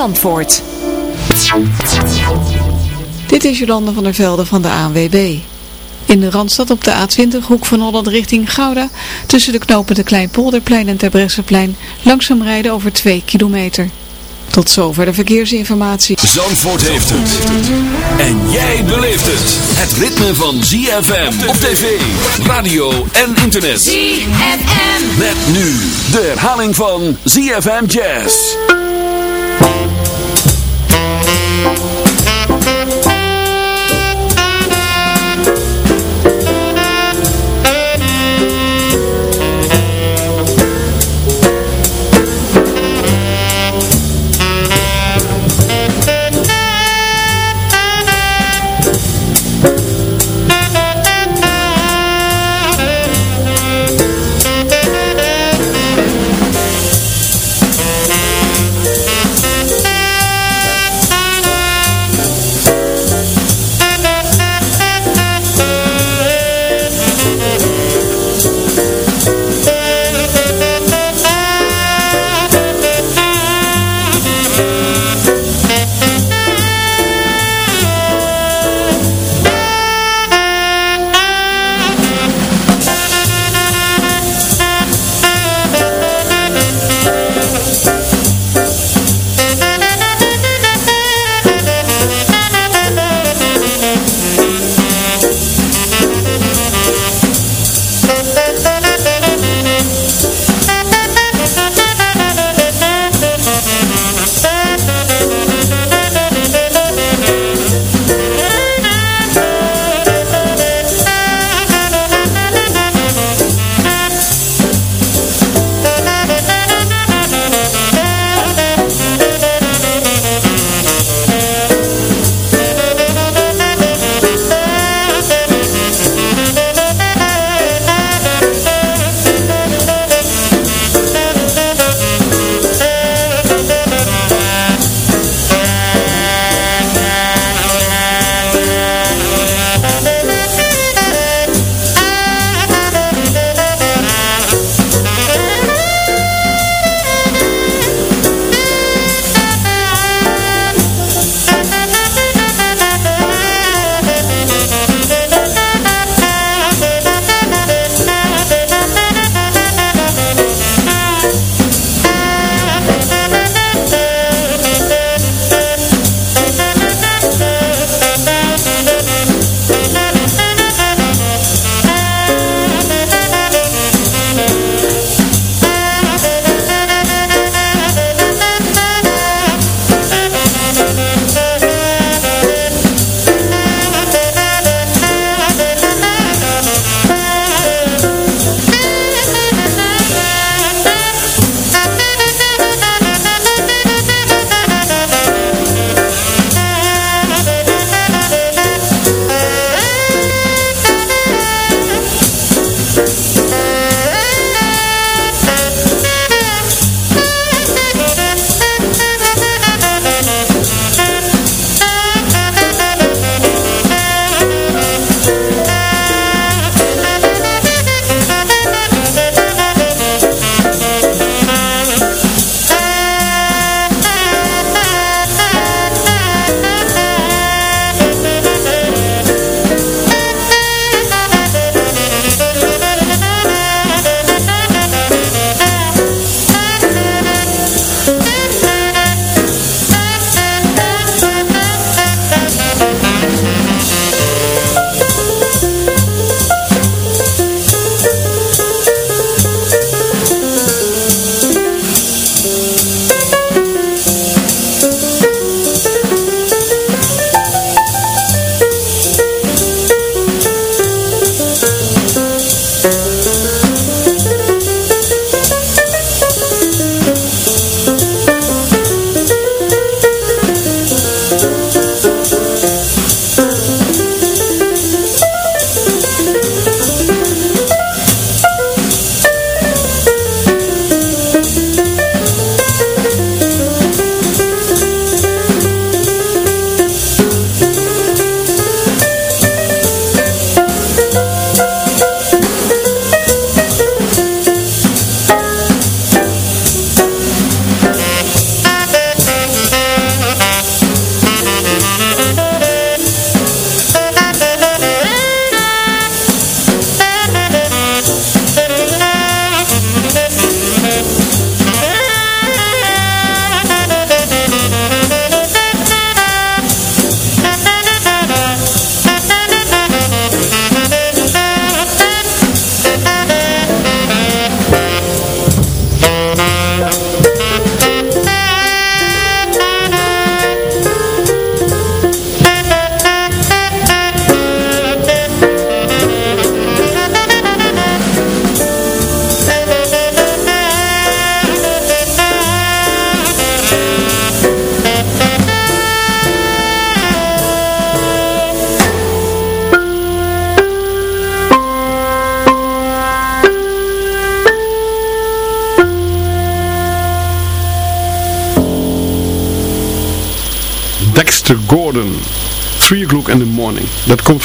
Zandvoort. Dit is Jolande van der Velde van de ANWB. In de Randstad op de A20 hoek van Holland richting Gouda tussen de knopen de Kleinpolderplein en Terbrechtseplein langzaam rijden over 2 kilometer. Tot zover de verkeersinformatie. Zandvoort heeft het. En jij beleeft het. Het ritme van ZFM op tv, radio en internet. ZFM. Met nu de herhaling van ZFM Jazz.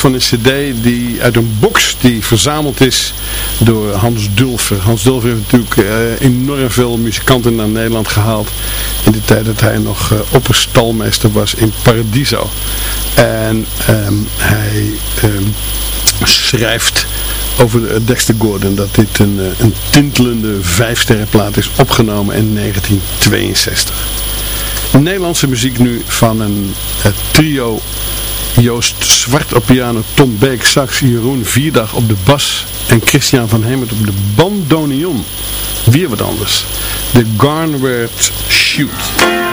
Van een cd die uit een box die verzameld is door Hans Dulfer. Hans Dulfer heeft natuurlijk uh, enorm veel muzikanten naar Nederland gehaald. In de tijd dat hij nog uh, opperstalmeester was in Paradiso. En um, hij um, schrijft over Dexter Gordon dat dit een, een tintelende vijfsterrenplaat is opgenomen in 1962. Nederlandse muziek nu van een trio Joost Zwart op piano, Tom Beek sax, Jeroen Vierdag op de bas en Christian van Hemert op de bandoneon. Weer wat anders. De Garnwert Shoot.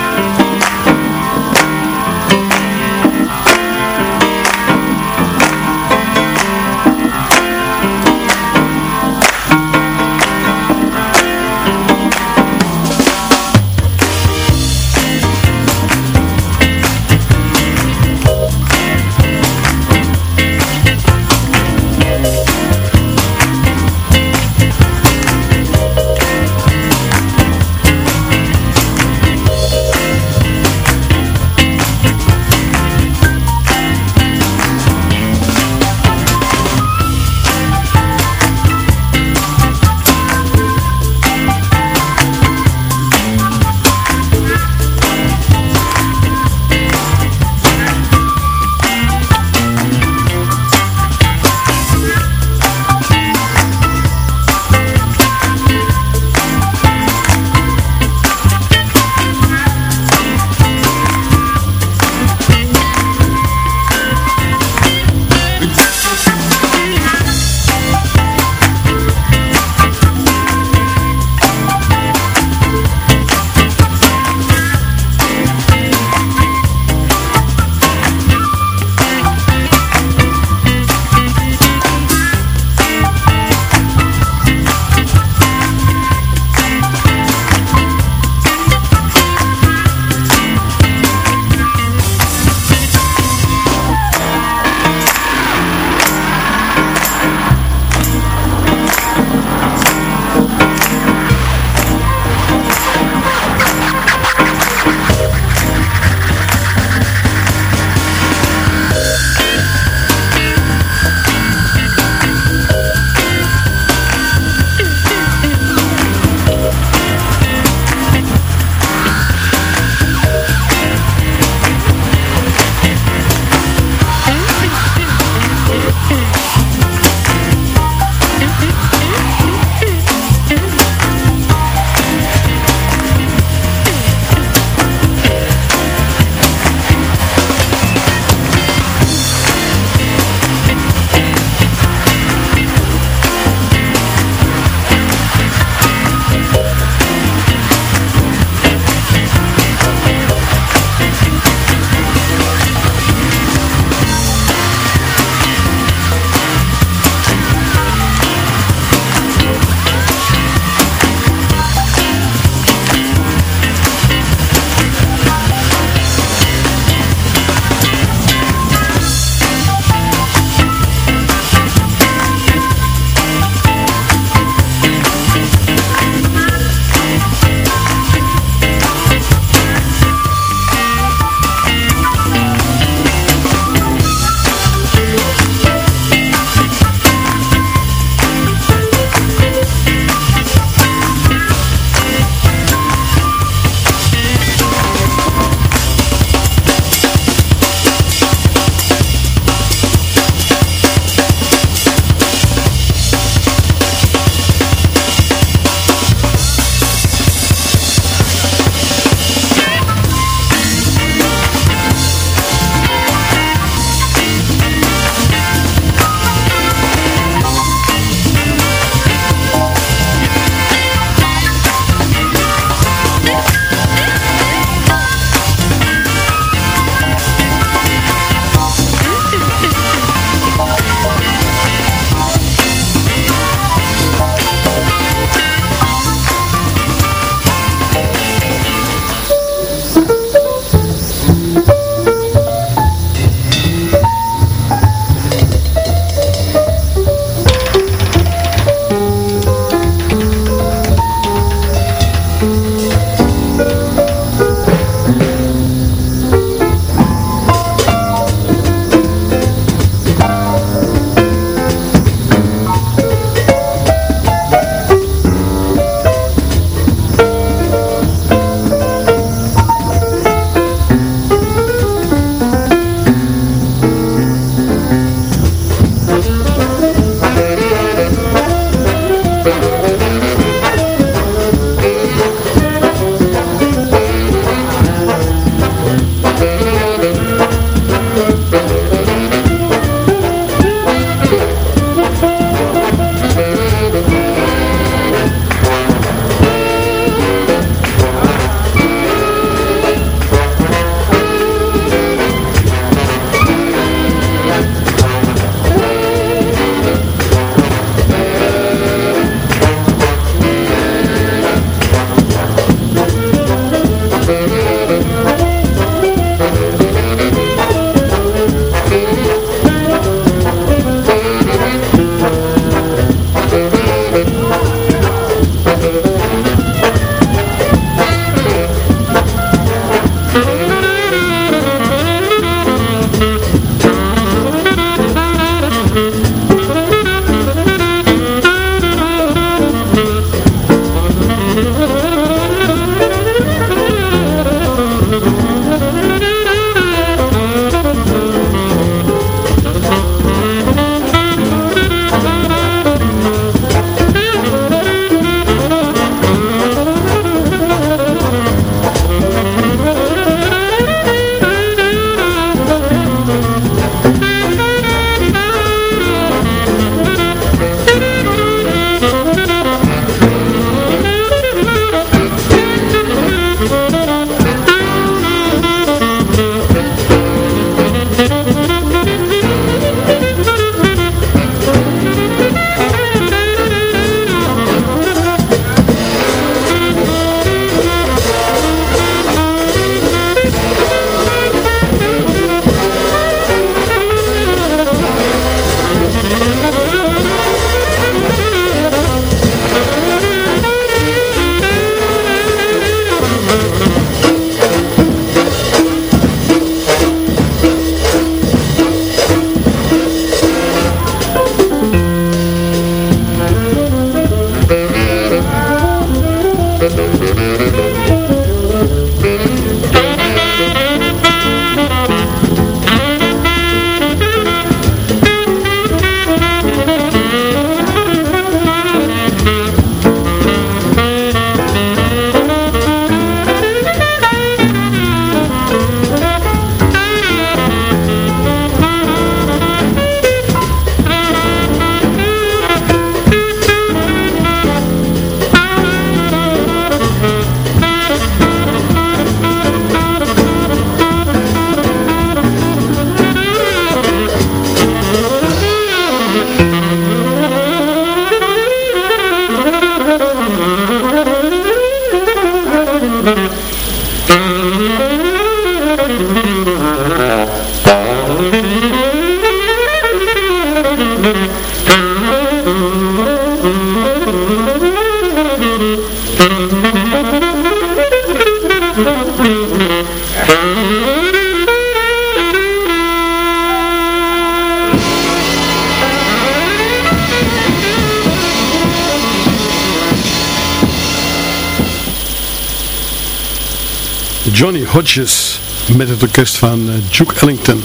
Hodges met het orkest van uh, Duke Ellington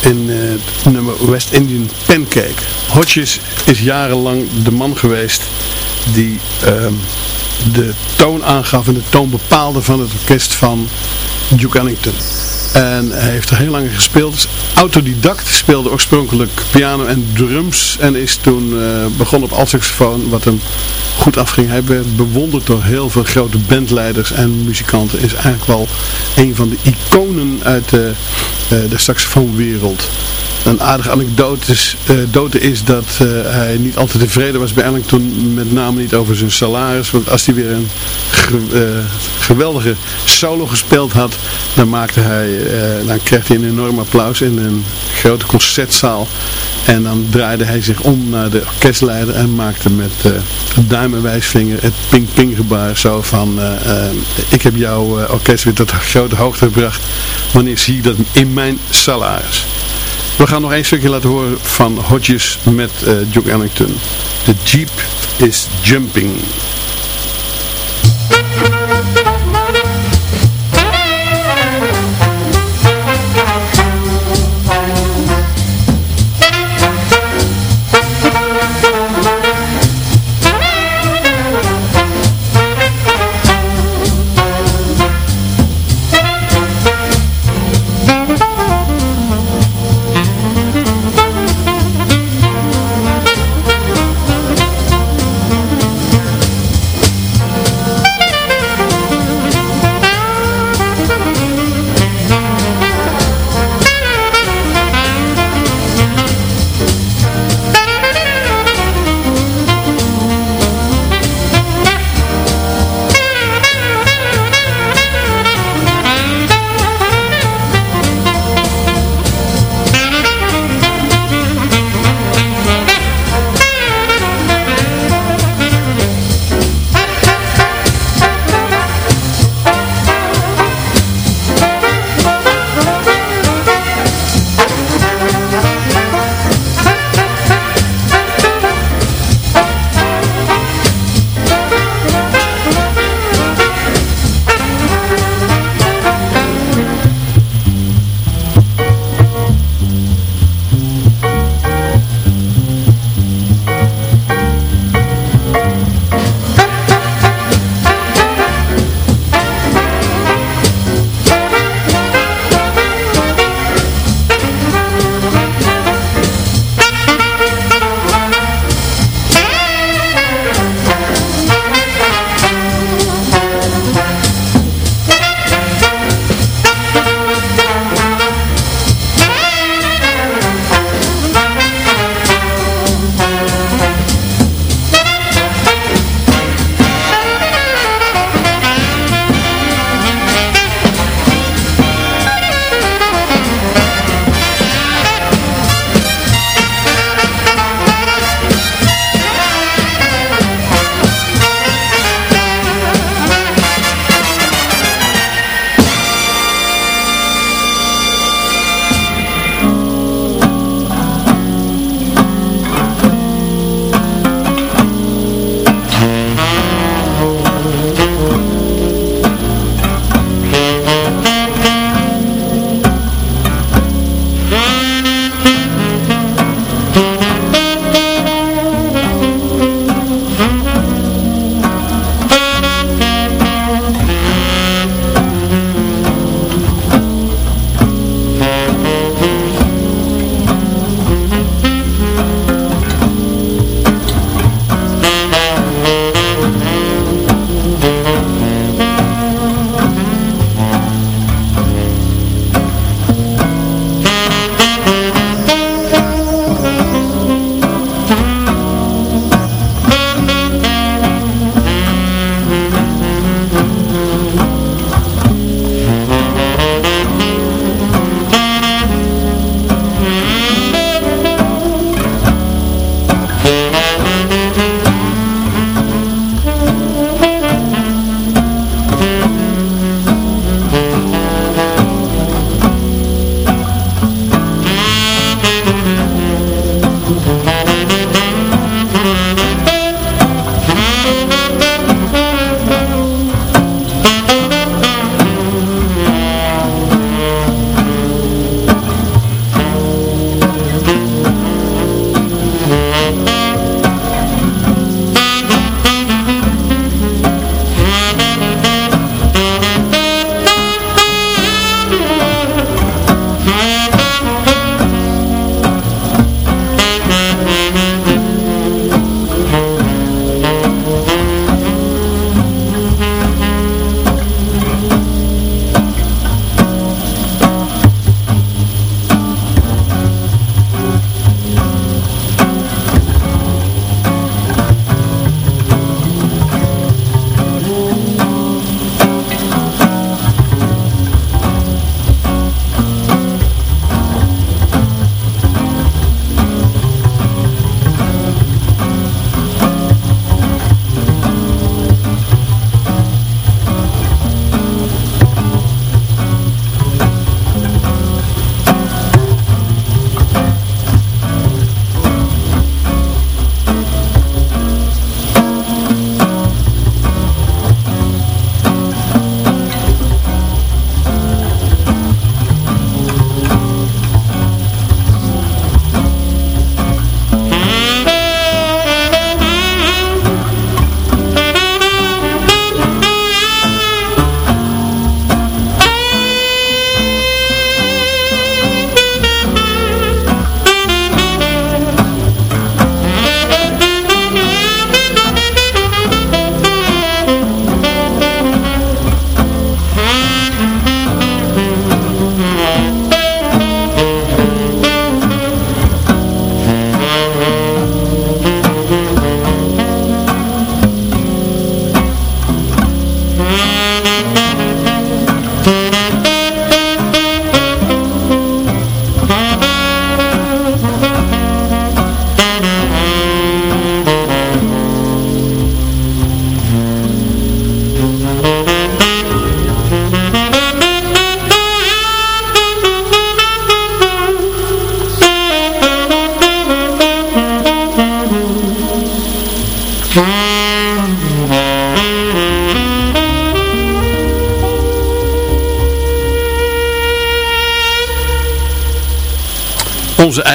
in het nummer West Indian Pancake. Hodges is jarenlang de man geweest die uh, de toon aangaf en de toon bepaalde van het orkest van Duke Ellington. En hij heeft er heel lang gespeeld. Autodidact speelde oorspronkelijk piano en drums. En is toen uh, begonnen op altsaxofoon, wat hem goed afging. Hij werd bewonderd door heel veel grote bandleiders en muzikanten. Is eigenlijk wel een van de iconen uit de, uh, de saxofoonwereld. Een aardige anekdote is, uh, is dat hij niet altijd tevreden was bij Ellington, met name niet over zijn salaris. Want als hij weer een ge geweldige solo gespeeld had, dan, maakte hij, dan kreeg hij een enorm applaus in een grote concertzaal. En dan draaide hij zich om naar de orkestleider en maakte met het duim en wijsvinger het ping-ping gebaar. Zo van, ik heb jouw orkest weer tot grote hoogte gebracht. Wanneer zie je dat in mijn salaris? We gaan nog één stukje laten horen van Hodges met uh, Duke Ellington. The Jeep is Jumping.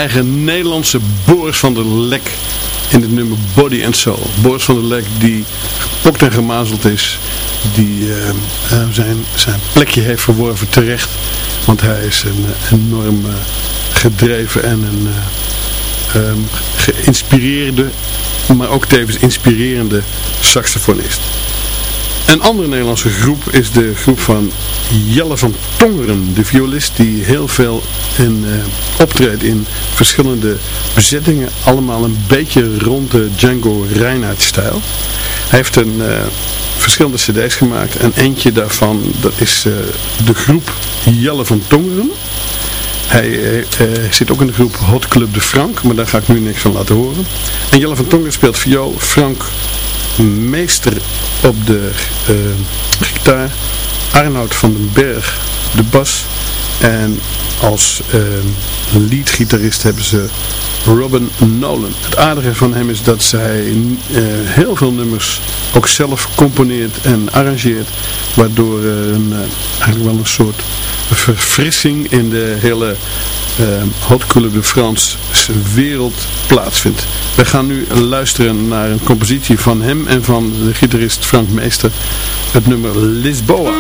Eigen Nederlandse Boris van der Lek in het nummer Body and Soul. Boris van der Lek die gepokt en gemazeld is, die uh, zijn, zijn plekje heeft verworven terecht, want hij is een enorm gedreven en een um, geïnspireerde, maar ook tevens inspirerende saxofonist. Een andere Nederlandse groep is de groep van Jelle van Tongeren, de violist die heel veel uh, optreedt in verschillende bezettingen, allemaal een beetje rond de Django Reinhardt stijl. Hij heeft een, uh, verschillende cd's gemaakt en eentje daarvan dat is uh, de groep Jelle van Tongeren. Hij zit ook in de groep Hot Club de Frank, maar daar ga ik nu niks van laten horen. En Jelle van Tongeren speelt viool, Frank meester op de gitaar, Arnoud van den Berg de bas en als uh, leadgitarist hebben ze Robin Nolan. Het aardige van hem is dat zij uh, heel veel nummers ook zelf componeert en arrangeert, waardoor er een, eigenlijk wel een soort verfrissing in de hele uh, Hot Club de France wereld plaatsvindt. We gaan nu luisteren naar een compositie van hem en van de gitarist Frank Meester. Het nummer Lisboa.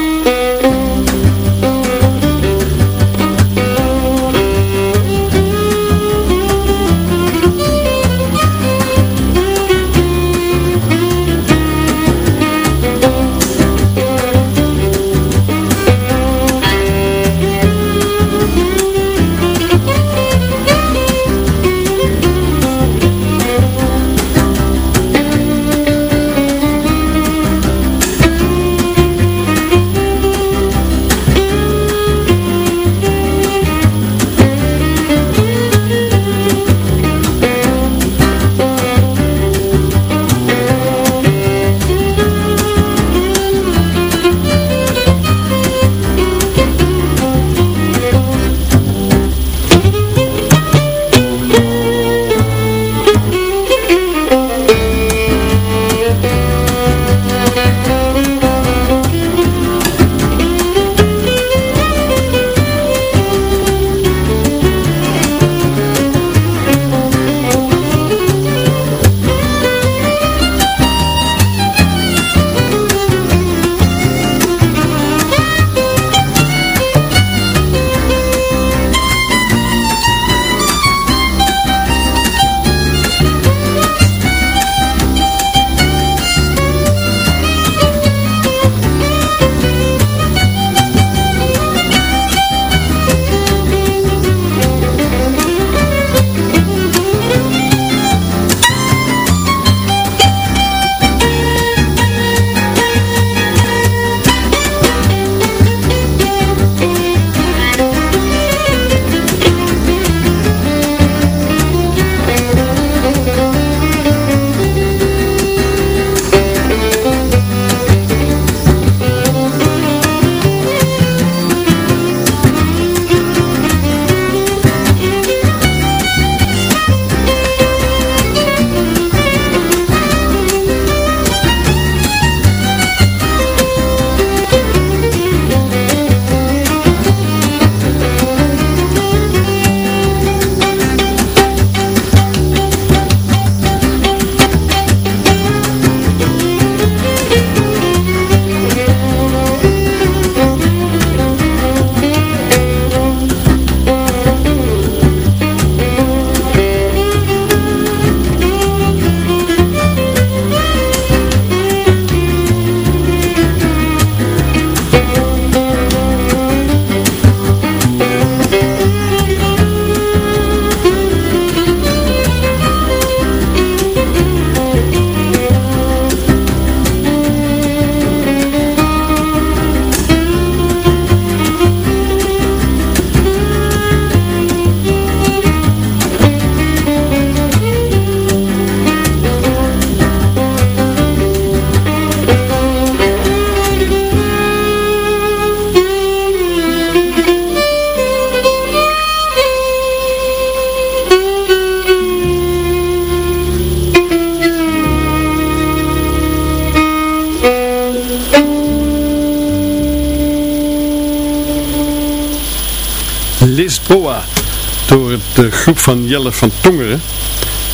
De groep van Jelle van Tongeren.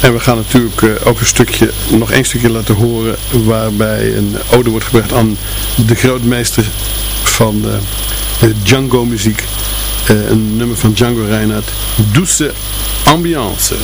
En we gaan natuurlijk eh, ook een stukje, nog één stukje laten horen waarbij een ode wordt gebracht aan de grootmeester van uh, de Django muziek. Uh, een nummer van Django Reinhardt, Douce Ambiance.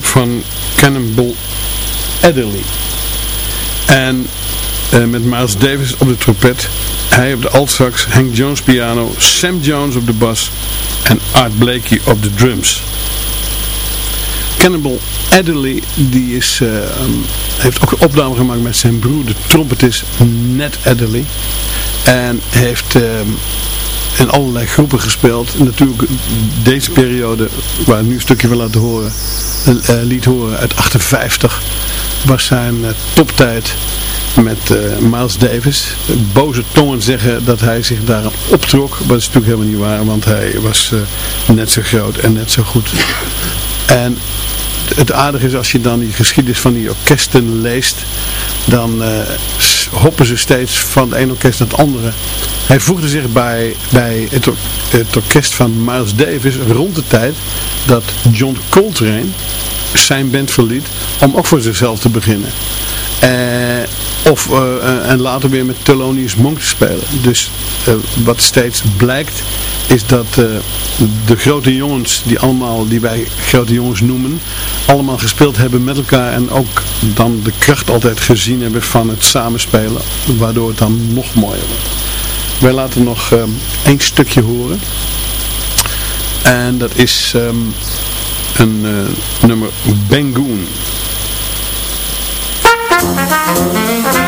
Van Cannonball Adderley. En uh, met Miles Davis op de trompet, hij op de altsax, Hank Jones piano, Sam Jones op de bas en Art Blakey op de drums. Cannonball Adderley die is, uh, heeft ook een opname gemaakt met zijn broer, de trompetist Ned Adderley. En heeft uh, in allerlei groepen gespeeld. Natuurlijk deze periode, waar ik nu een stukje wil laten horen, uh, liet horen uit 58, was zijn uh, toptijd met uh, Miles Davis. Boze tongen zeggen dat hij zich daar optrok, maar dat is natuurlijk helemaal niet waar, want hij was net zo groot en net zo goed. En het aardige is als je dan die geschiedenis van die orkesten leest, dan hoppen ze steeds van het ene orkest naar het andere. Hij voegde zich bij, bij het, orkest van Miles Davis rond de tijd dat John Coltrane zijn band verliet om ook voor zichzelf te beginnen. Of, uh, en later weer met Thelonious Monk te spelen. Dus wat steeds blijkt is dat de grote jongens die allemaal, die wij grote jongens noemen, allemaal gespeeld hebben met elkaar en ook dan de kracht altijd gezien hebben van het samenspelen, waardoor het dan nog mooier wordt. Wij laten nog um, één stukje horen. En dat is um, een nummer Bengoon. Way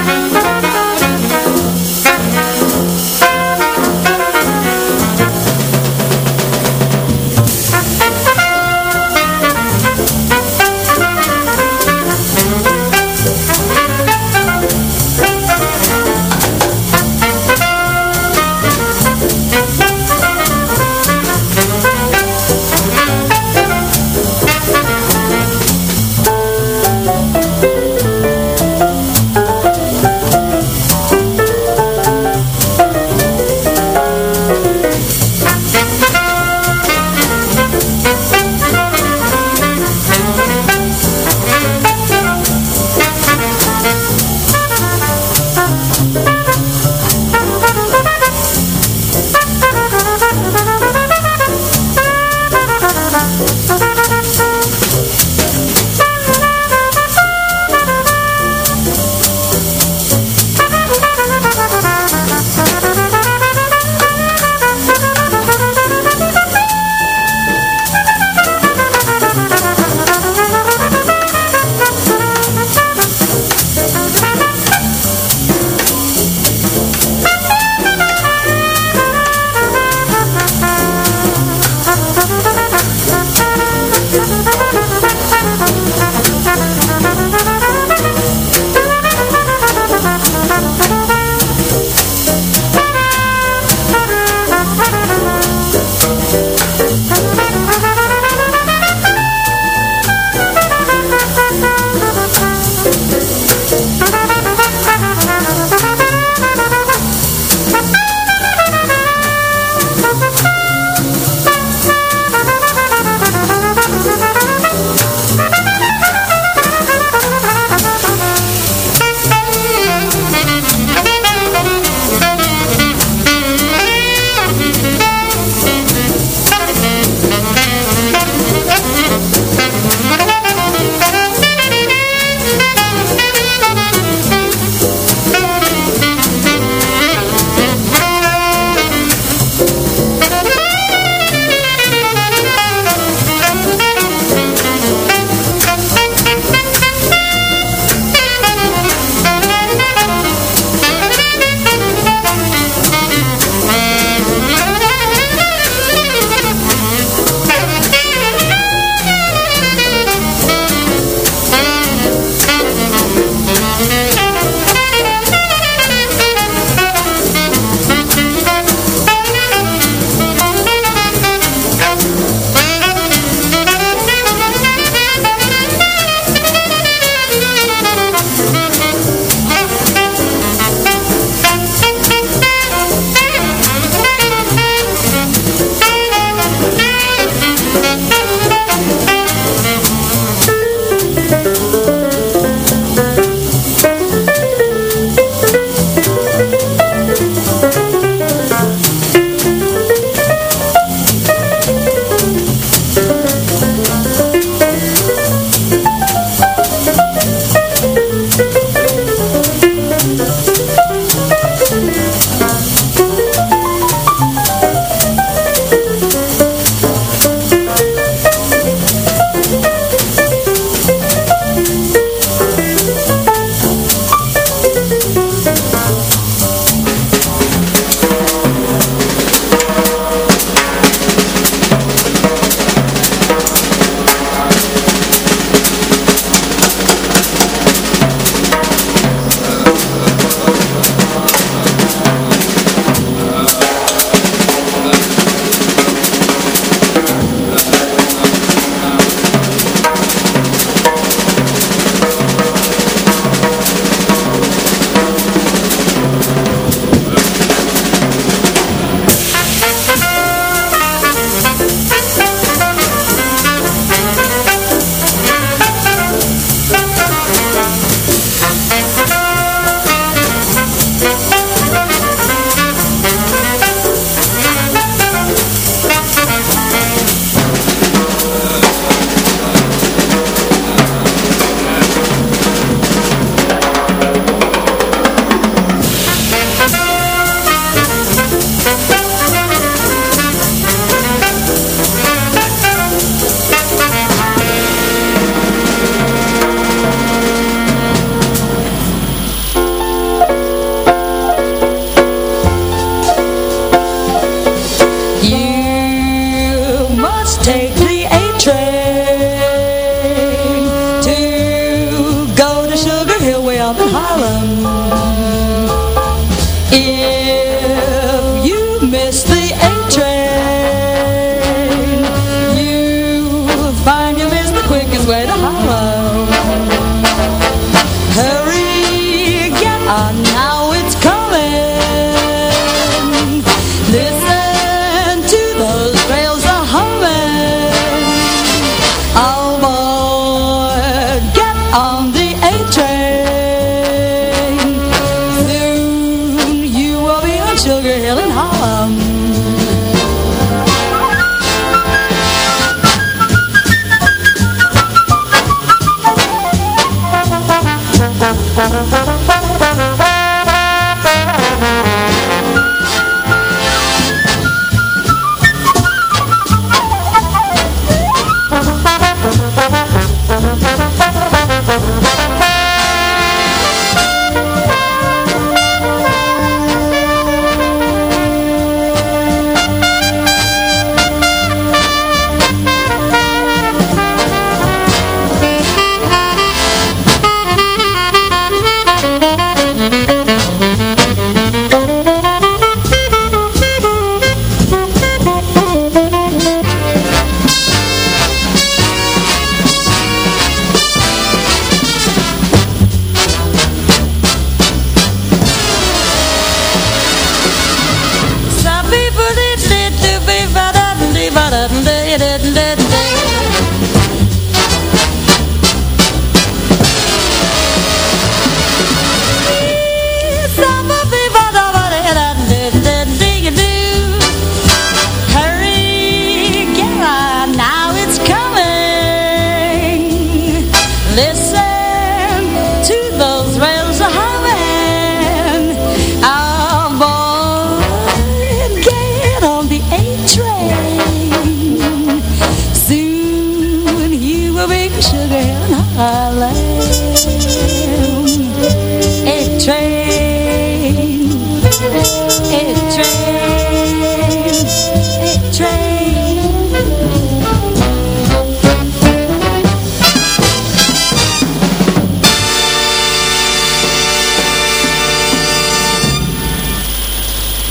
on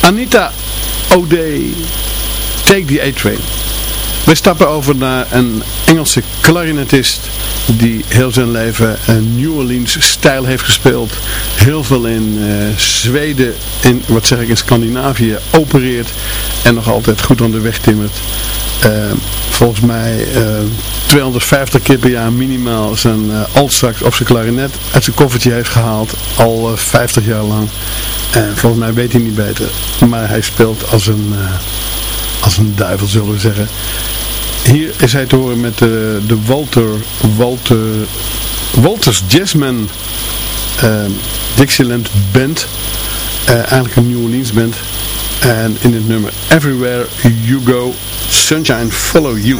Anita O'Day, Take the A-Train. We stappen over naar een Engelse klarinetist die heel zijn leven een New Orleans stijl heeft gespeeld. Heel veel in eh, Zweden, in, wat zeg ik, in Scandinavië opereert en nog altijd goed aan de weg timmert. Eh, volgens mij eh, 250 keer per jaar minimaal zijn uh, altsax of zijn klarinet uit zijn koffertje heeft gehaald. Al eh, 50 jaar lang. En volgens mij weet hij niet beter. Maar hij speelt als een, eh, als een duivel zullen we zeggen. Hier is hij te horen met de, de Walter, Walter, Walters Jazzman eh, Dixieland Band. Eh, eigenlijk een New Orleans band. En in het nummer Everywhere You Go, Sunshine Follow You.